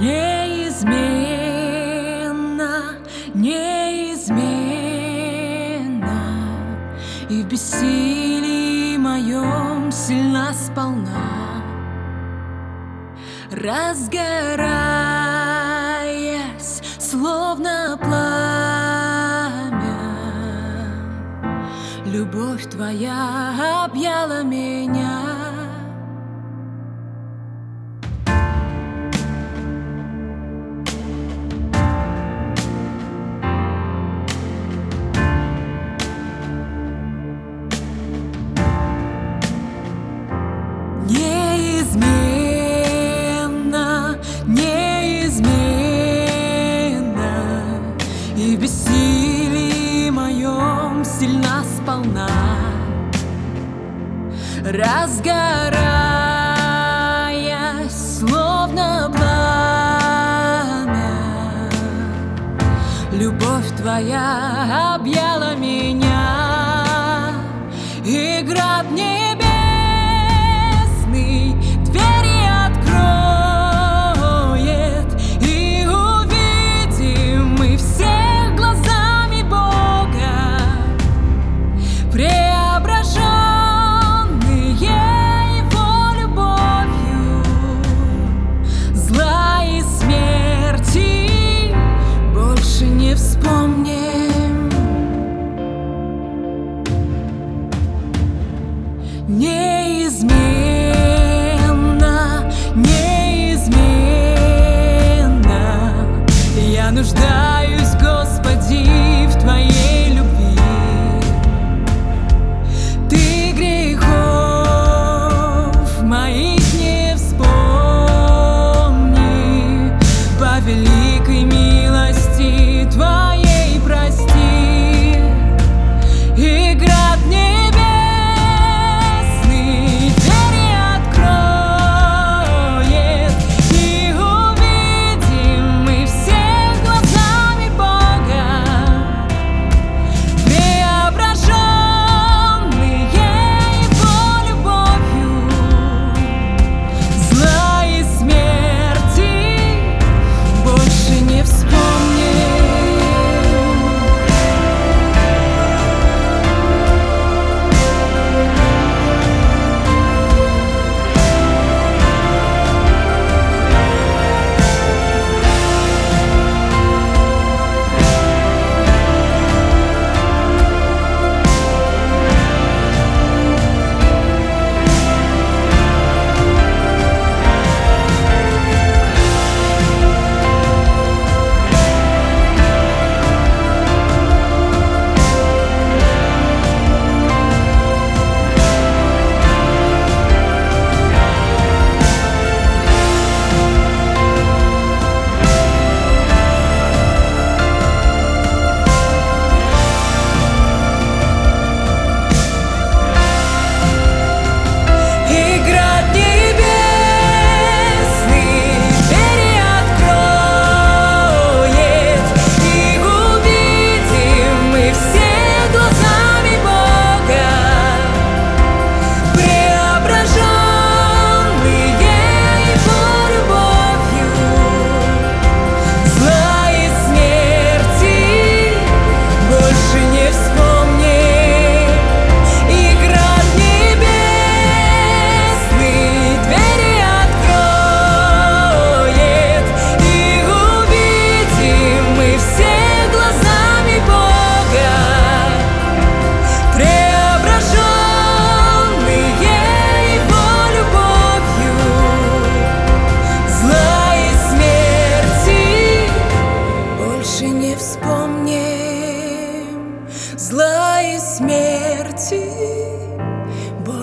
неизменно, неизменно, И в бессилии моем сильна сполна, Разгораясь, словно пламя, Любовь твоя объяла меня. сильна сполна. Разгораясь, словно пламя. Любовь твоя объяла неизменно, неизменно я нуждаюсь.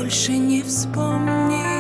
больше не вспомнить.